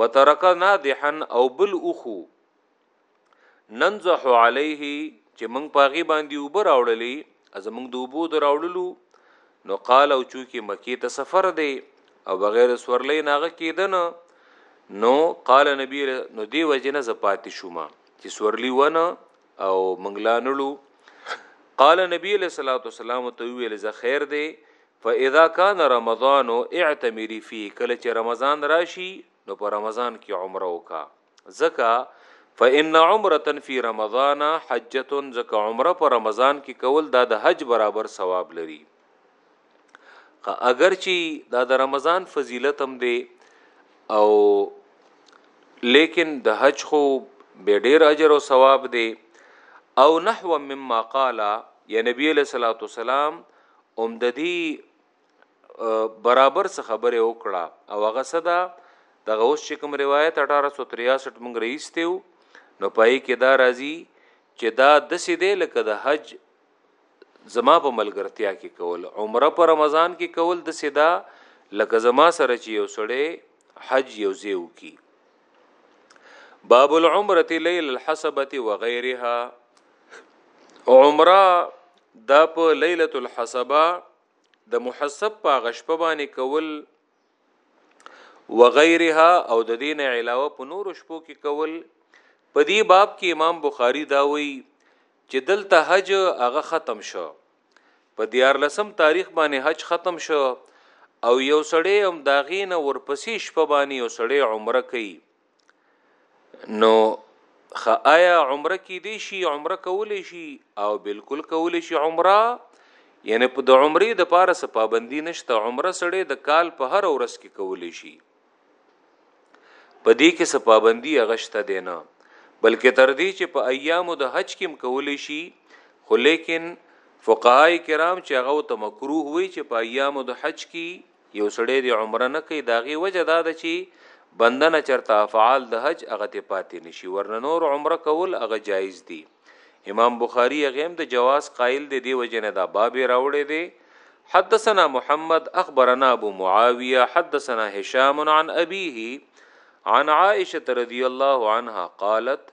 وترک نادحن او بل اخو ننزح علیه چې موږ پاغي باندې وب راوړلې از موږ دوبو دراوړلو نو قال او چونکی مکی ته سفر دی او بغیر سورلې ناغه کېدنه نو قال نبی نو دی وجنه زپات شوما چې سورلی ونه او منګلانلو قال نبی علیہ الصلوۃ والسلام تو ویل ز خیر دی فاذا کان رمضان اعتمری فی کله چې رمضان راشي نو په رمضان کې عمره وکا زکا فإن عمره فی رمضان حجه زکا عمره په رمضان کې کول دا د حج برابر ثواب لري که اگر چی دا د رمضان فضیلت هم دی او لیکن د حج خو به ډیر اجر او ثواب دی او نحو مما قال یا نبی علیہ الصلوۃ والسلام اوم د دې برابر څه خبره وکړه او هغه صدا دغه اوس چې کوم روایت 1863 مونږ رئیس تیو نو پای کې دا راځي چې دا د سې دی لکه د حج زما په ملګرتیا کې کول عمره پر رمضان کې کول د سې دا لکه زما سره چې یو سړی حج یو زیو کی باب العمره لیل الحسبه وغيرها عمره د په ليله الحسبه د محسب په هغه شپه باندې کول وغیرها او د دین علاوه په نور شپو کې کول په دې باب کې امام بخاری دا وایي چې دلته حج هغه ختم شو په دیار لسم تاریخ باندې حج ختم شو او یو سړی هم داغینه ورپسې شپه باندې یو سړی عمره کوي نو خا آیا عمره کې دی شي عمره کولې شي او بالکل کولې شي عمره یعنی په د عمره د پاره څه پابندی نشته عمره سړې د کال په هر ورځ کې کولې شي په دې کې څه پابندی غشته دی نه بلکې تر دې چې په ایامو د حج کې کولې شي خو لیکن فقهای کرام چې هغه ته مکروه وي چې په ایامو د حج کې یو سړی دی عمره نه کوي داغي وجه دا ده چې بنده نه چرته افعال د حج هغه ته پاتې نشي ورنه نور عمره کول هغه جایز دي امام بخاری هغه هم د جواز قائل دی دی وجه نه دا باب راوړی دی حدثنا محمد اخبرنا ابو معاويه حدثنا هشام عن ابيه عن عائشه رضي الله عنها قالت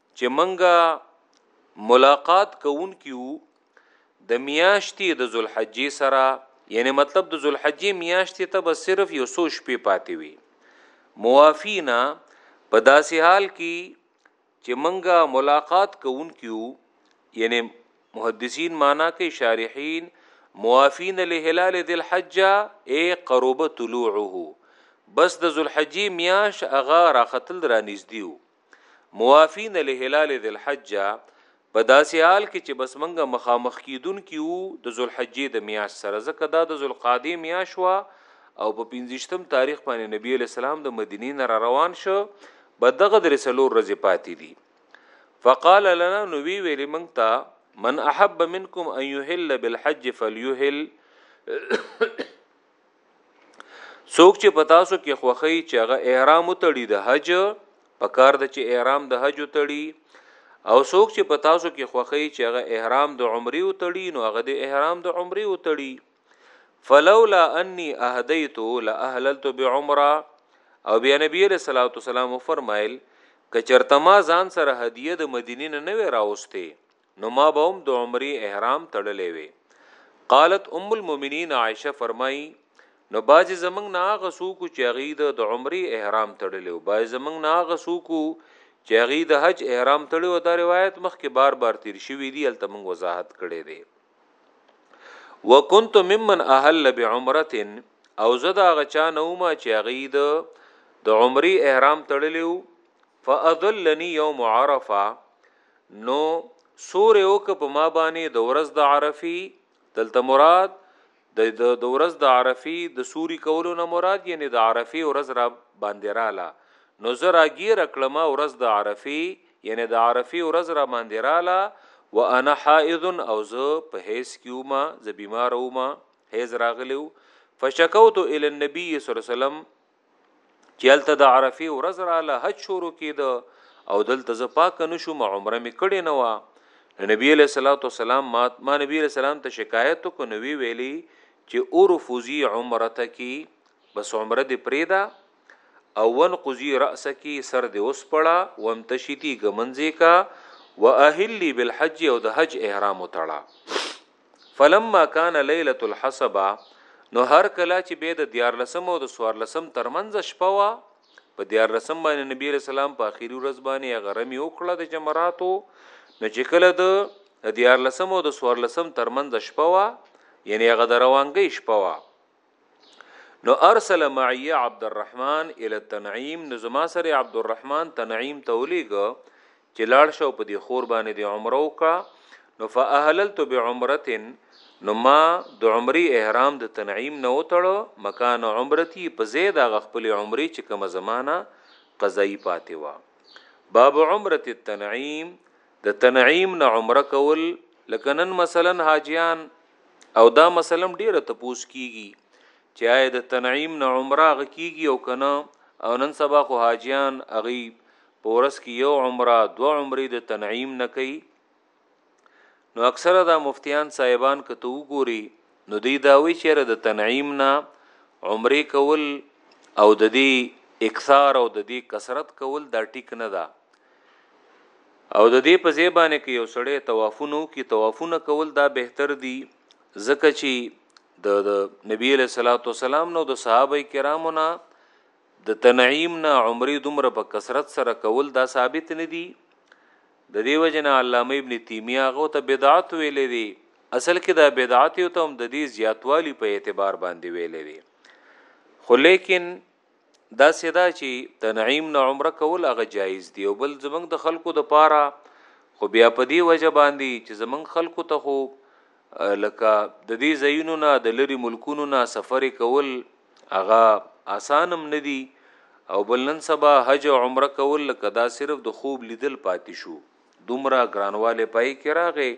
چې منګه ملاقات کوونکي وو د میاشتې د ذوالحجې سره یعنی مطلب د ذوالحجې میاشتې ته به صرف یو څو شپې پاتې وي موافینا په داسې حال کې چې منګه ملاقات کوونکي وو یعنی محدثین معنا کې شارحین موافین لهلال ذل حجه ای قرب طلوعه بس د ذوالحجې میاش هغه راختل را نږدې وو موافین لهلال ذل حجه په داسې حال کې چې بس منګه مخامخ کیدون کیو د ذوالحجې د میاش سره ځکه دا د ذوالقعده میاش وا او په 15م تاریخ باندې نبی علی السلام د مدینې نه را روان شو بدغه درې سلور ورځې پاتې دي فقال لنا نو وی ویل منګ تا من احب منکم ان یحل بالحج فلیحل څوک چې په تاسو کې خوخی چې هغه احرام وتړي د حج په کار د چې احرام د حج وتړي او څوک چې په تاسو کې خوخی چې هغه احرام د عمرې وتړي نو هغه د احرام د عمرې وتړي فلولا انی اهدیت لاهللت بعمره او بیا نبی علیہ الصلوۃ والسلام فرمایل کچرتما ځان سره هدیه د مدینې نه نه راوستي نو ما به هم د عمرې احرام تړلې وي قالت ام المؤمنین عائشه فرمایي نو باج زمنګ نه هغه سوق چې هغه د د عمرې احرام تړلې او باج زمنګ نه هغه سوق چې هغه د حج احرام تړلې او دا روایت مخکې بار بار تیر شوی دی الته موږ وضاحت کړی دی وکنت ممن اهل بعمره او زدا غچا نوما چې هغه د د عمرې احرام تړلې فاضلني يوم عرفه نو سور یې وکړ په ما باندې د ورځ د عرفي دلته مراد د د ورځ د عرفي د سوري کولو نه مراد یعنی د عرفي ورځ را باندې رااله نو زه راګیر کړم ورځ د عرفي یعنی د عرفي ورځ را باندې رااله وانا حائض او زه په حیض کیوما زه بیمار ومه حیض راغلیو فشکوت ال النبي صلی الله علیه وسلم چې هلته د عرفي ورځ رااله حج شروع کېده او دلته زه پاک نشوم عمره مې کړې نه و نبی له صلوات و سلام ما, ما نبی له سلام ته شکایت وکړ نو وی ویلي چې اورفوزی عمرته کې بس عمره دې پریدا او ون قضی راس کې سر دې اوس پړه ومتشتی ګمنځې کا واهلی بالحج او د حج احرام وتړه فلما کان لیلۃ الحسبه نو هر کله چې به د دیار لسم او د سوار لسم ترمنځ شپه وا په دیار لسم باندې نبی رسول الله په اخیری ورځ باندې غرمي وکړه د جمراتو نو چې کله د دیار لسم او د سوار لسم ترمنځ شپه وا یعنی هغه د روانګي شپه وا نو ارسل معي عبد الرحمن الى التنعيم نو زما سره عبد الرحمن تنعيم ته ولېګ چې لاړ شو په دې خور باندې د عمره وکړه نو فاهللت بعمره نو ما د عمرې احرام د تنعيم نه وتړو مکان عمرتي په زید غ خپل عمرې چې کوم زمانہ قضایي پاتې و باب عمره التنعيم د تنعيم نه عمره کول لکه نن مثلا حاجیان او دا مسله هم ډیره تپوس کیږي چې آیا د تنعیم نه عمره غ کیږي او کنه او نن سبا خو حاجیان اغي پورس کې یو عمره دو عمره د تنعیم نه کوي نو اکثره دا مفتیان صاحبان کته وګوري نو دی دا وی چیرې د تنعیم نه عمره کول او د دې اکثار او د دې کثرت کول دا ټیک نه ده او د دې په ځای باندې که یو سړی طوافونه وکړي طوافونه کول دا بهتر دي ځکه چې د نبی له صلوات والسلام نو د صحابه کرامو نه د تنعیم نه عمرې دومره په کثرت سره کول دا ثابت نه دي د دې وجنه علامه ابن تیمیه غو ته بدعت ویلې دي اصل کې دا بدعت یو ته هم د دې زیاتوالی په اعتبار باندې ویلې دي خو لیکن دا سیدا چې تنعیم نه عمره کول هغه جایز دی او بل زمنګ د خلکو د پاره خو بیا په دی وجه باندې چې زمنګ خلکو ته خو لکه د دې زینو نه د لری ملکونو نه سفر کول هغه اسانم ندی او بل نن سبا حج او عمره کول لکه دا صرف د خوب لیدل پاتې شو دومره ګرانواله پای کې راغې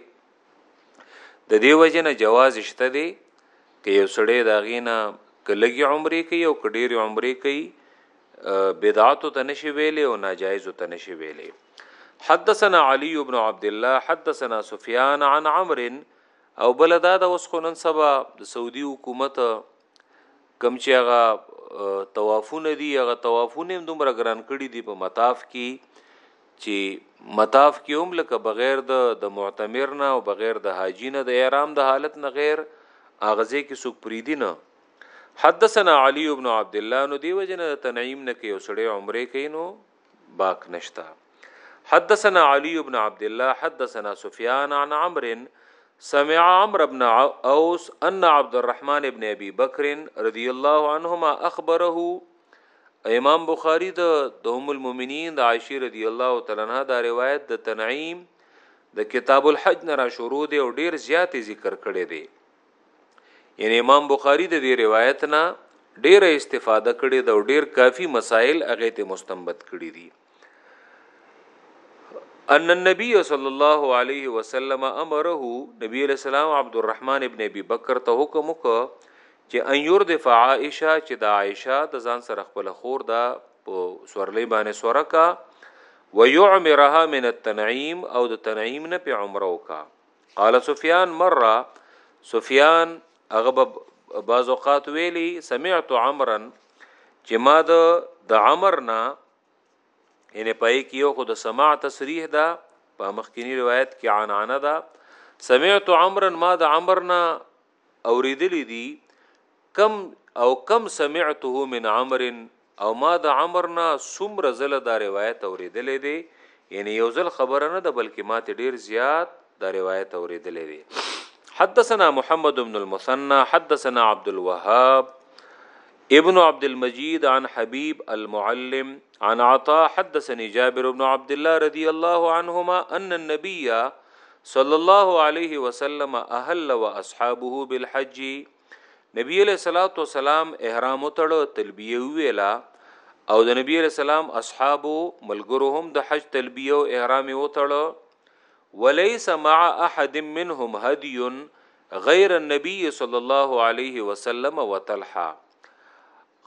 د دې وجه نه جواز شته دی که یو سړی دا غینا کلګي عمره کوي او کډيري عمره کوي بدعات ته نشي ویلې او ناجایز ته نشي ویلې حدثنا علي بن عبد الله حدثنا سفيان عن عمرو او بل دا د اوس خنن سبا د سعودي حکومت کم چې هغه توافونه دي هغه توافونه هم دومره ګران کړي دي په مطاف کې چې مطاف کې هم لکه بغیر د د معتمر نه او بغیر د حاجی نه د احرام د حالت نه غیر اغزه کې سوک پریدي نه حدثنا علي بن عبد الله نو دی وجنه تنعیم نه کې اوسړي عمره کینو باک نشتا حدثنا علي بن عبد الله حدثنا سفيان عن عمرو سمع عمرو بن اوس ان عبد الرحمن ابن ابي بکر رضی الله عنهما اخبره امام بخاری د دوم المؤمنین د عائشه رضی الله تعالی عنها دا روایت د تنعیم د کتاب الحج نه را شروع دی او ډیر زیات ذکر کړی دی یعنی امام بخاری د دې روایت نه ډیره استفاده کړې ده او ډیر کافی مسائل هغه ته مستنبط کړي دي ان النبي صلی الله علیه وسلم امره نبی علیہ السلام عبد الرحمن ابن ابي بکر ته حکم وکړ چې ان يردف عائشه چې د عائشه د ځان سره خپل خور دا په سورلې باندې سورکا ويعمرها من التنعيم او د تنعيم نه په عمره وکړه قال سفیان مره سفیان هغه بعض اوقات ویلی سمعت عمرا چې ما د د عمر نه ان پای کې یو خو د سماع تصریح ده په مخکینی روایت کې عنانه ده سمعت عمرا ما د عمر نه اوریدلی دی کم او کم سمعته من عمر او ما د عمر نه سمره زله دا روایت اوریدلی دی یعنی یو ځل خبره نه ده بلکې ما ته ډیر زیات دا روایت اوریدلی دی حدثنا محمد بن المثنى حدثنا عبد الوهاب ابن عبد المجيد عن حبيب المعلم عن عطاء حدثني جابر بن عبد الله رضي الله عنهما أن النبي صلى الله عليه وسلم أهل وأصحابه بالحج نبي عليه الصلاة والسلام احرام تړو تلبية ويلا او د نبی علیہ السلام اصحابو ملګرو هم حج تلبیه او وطلو وتړو وليس مع احد منهم هدي غیر النبی صلی الله علیه وسلم وطلحه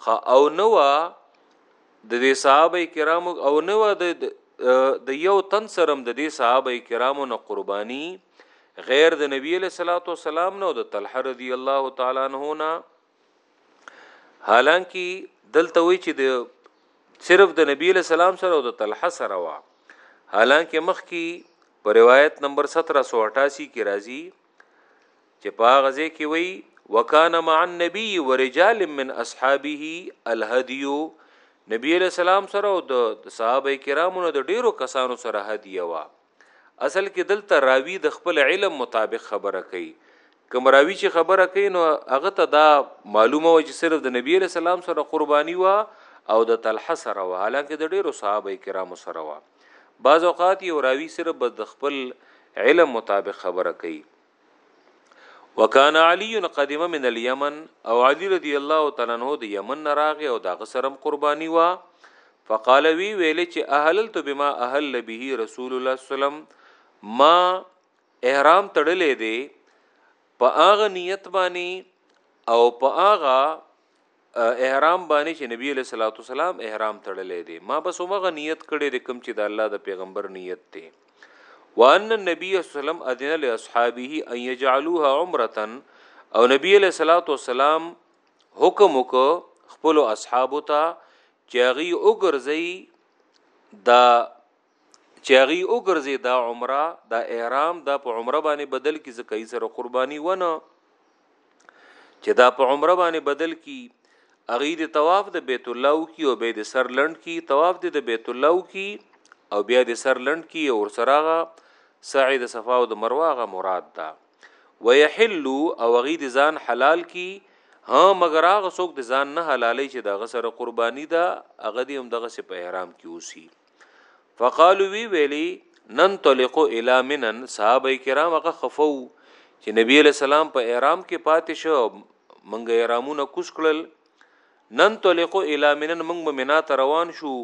خ او نو د دې صحابه کرامو او نو د د یو تن سرم د دې صحابه کرامو نه قرباني غیر د نبی له صلوات و سلام نو د طلحه رضی الله تعالی عنہ نه حالانکه دلته وی چې د صرف د نبی له سلام سره او د طلحه سره وا حالانکه مخ کی په روایت نمبر 1788 کې راځي چې په غزه کې وی وکانه مع النبي ورجال من اصحابه الهدي نبی له سلام سره او د صحابه کرامو د ډیرو کسانو سره هدیه وا اصل کې دلته راوی د خپل علم مطابق خبره کوي کوم راوی چې خبره کوي نو هغه ته دا معلومه و چې صرف د نبی له سلام سره قرباني و او د طلحه سره و حالانکه د ډیرو صحابه کرامو سره و بعض اوقات یو راوی صرف د خپل علم مطابق خبره کوي وکان علی قدیمه من الیمن او علی رضی الله تعالی عنہ د یمن راغه او دغه سرم قربانی وا فقال وی ویل چې اهللت بما اهل به رسول الله سلام ما احرام تړلې دی په هغه نیت باندې او په هغه احرام باندې چې نبی علیہ الصلوۃ والسلام احرام تړلې دي ما بس اومغه نیت کړې د کم چې د الله د پیغمبر نیت دی وان النبي صلی الله علیه وسلم اذن لاصحابه ان يجعلوها عمره او نبی علیہ الصلوۃ والسلام حکم وک خپل اصحاب ته چاغي وګرځي دا چه هغی وګرځی دا عمره دا احرام دا په عمره باندې بدل کی زکای سره قربانی ونه چه دا په عمره باندې بدل کی اغي د طواف د بیت الله او کی او به د سر لند کی طواف د بیت الله او کی او بیا د سر لند کی او سراغه سعی د صفا او د مروه غ مراد ده ويحل او غي د ځان حلال کی ها مگر هغه څوک د ځان نه حلالي چې د غسر قرباني ده هغه دې هم دغه سپ احرام کی اوسی فقالو وی ویلی ننطلق الى منن صحابه کرام هغه خفو چې نبی علیہ السلام په احرام کې پاتې شو منګه احرامونه کوس کړل ننطلق الى منن منګ به منا ته روان شو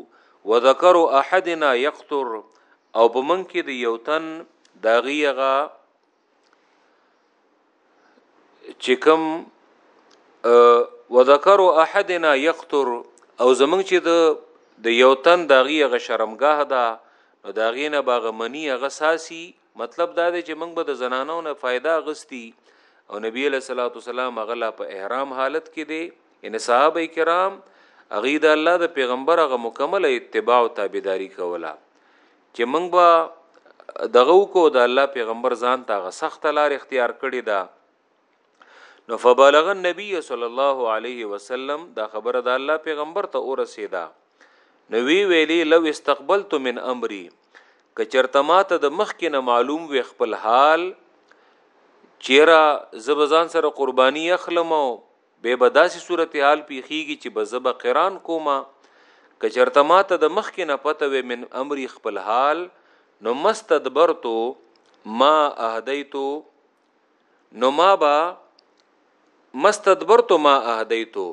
وذكر احدنا يقطر او په منګ کې د یو تن داغیغه چې کوم وذکر احدنا یقطر او زمنګ چې د د یو تن داغي غ شرمګاه ده نو داغي نه باغ منی غ ساسي مطلب دا دی چې موږ به د زنانو نه फायदा غستی او نبی له صلوات والسلام غلا په احرام حالت کې دی ان صحابه کرام اغه د الله د پیغمبر غ مکمل اتباع او تابعداري کوله چې موږ به دغه وکړو د الله پیغمبر ځان ته غ سخت لار اختیار کړی دا نو فبلغ النبي صلی الله علیه وسلم دا خبره د الله پیغمبر ته ورسیدا نو وی ویلی لو استقبلت من امری کچرته ماته د مخکینه معلوم وی خپل حال چیرې زبزان سره قربانی اخلم او به به داسې صورتحال پیخیږي چې به زبه قران کومه که چرته ما ته د مخ کې نه پته وې من امری خپل حال نو مستدبرتو ما اهدیتو نو ما با مستدبرتو ما اهدیتو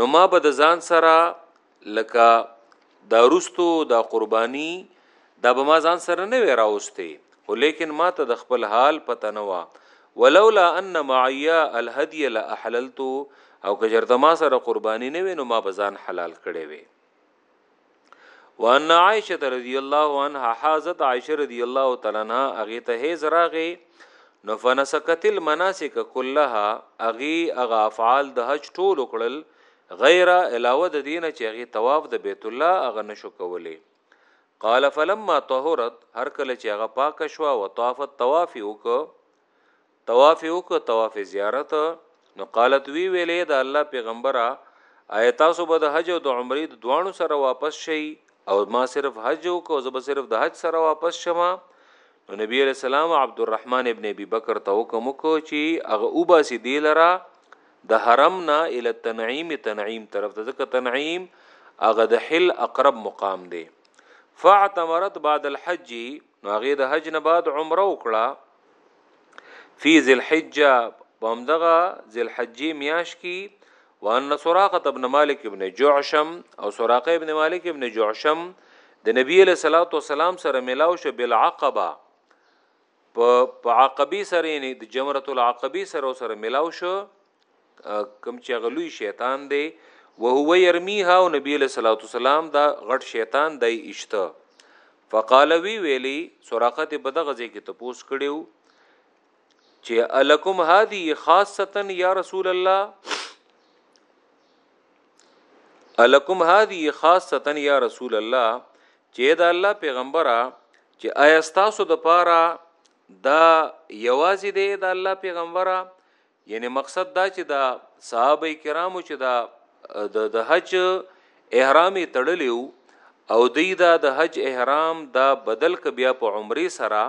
نو ما به د ځان سره لکه دا رستو دا قربانی دا به ما ځان سره نه وی راوسته خو لیکن ما ته د خپل حال پته نه و ولولا ان معیا الهدی لاحللت او که چرته ما سره قربانی نه وینو ما به ځان حلال کړي وي وان عائشه رضی الله عنها حازت عائشه رضی الله تعالی عنها اغه ته هیز راغه نو فنسکت المناسک كلها اغي اغه افعال د حج ټول کړل غیر علاوه د دینه چې هغه طواف د بیت الله هغه نشو کولی قال فلما طهرت هر کله چې هغه پاک شو او طواف الطواف وک طواف وک طواف زیارت نو قالت وی ویلې د الله پیغمبره آیا تاسو به د حج او د عمرې د دوانو سره واپس شئ او ما صرف حج وک او زه به صرف د حج سره واپس شمه نو نبی علیہ السلام عبدالرحمن ابن ابي بکر ته حکم وکړ چې هغه وباسي دی لره د حرم نه ال تنعیم تنعیم طرف ته ځکه تنعیم هغه د حل اقرب مقام دی فاعتمرت بعد الحج نو هغه د حج نه بعد عمره وکړه فی ذل حجه بامدغه ذل حجې میاش کی وان سراقه ابن مالک ابن جعشم او سراقه ابن مالک ابن جعشم د نبی له صلوات و سلام سره ملاو شه بل عقبه په عقبی سره نه د جمرۃ العقبی سره سره ملاو شو کم چې غلوی شیطان دی او هو يرميها او نبی له صلوات و سلام دا غټ شیطان دی اشته فقال وی ویلی سراقه په دغه ځای کې تپوس کړیو چې الکم هادي خاصتا یا رسول الله الکم هادي خاصتا یا رسول الله چې دا الله پیغمبره چې آیا تاسو د پاره دا یوازې دی د الله پیغمبره یعنی مقصد دا چې دا صحابه کرامو چې دا د د حج احرام تړلیو او دی دا د حج احرام دا بدل ک بیا په عمره سره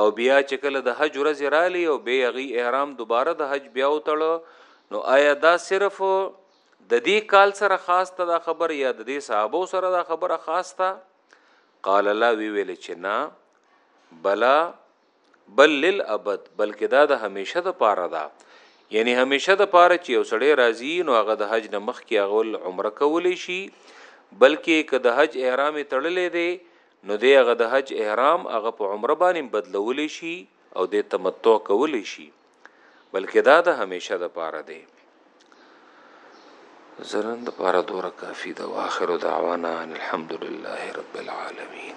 او بیا چې کله د حج ورځ رالی او بیا غي احرام دوباره د حج بیا وتړو نو آیا دا صرف د دې کال سره خاص ته دا خبر یا د دې صحابه سره دا خبره خاص ته قال لا وی ویل چې نه بلا بل للابد بلکې دا د همیشه د پاره ده یعنی همیشه د پاره چې یو سړی راضی نو هغه د حج نه مخ کې هغه عمره کولی شي بلکې که د حج احرام تړلې دی نو دی هغه د حج احرام هغه په عمره باندې بدلولی شي او د تمتع کولی شي بلکې دا د همیشه د پاره دی زرن د پاره دوره کافی د واخر دعوانا الحمدلله رب العالمین